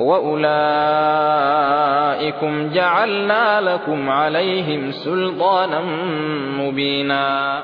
وأولئكم جعلنا لكم عليهم سلطانا مبينا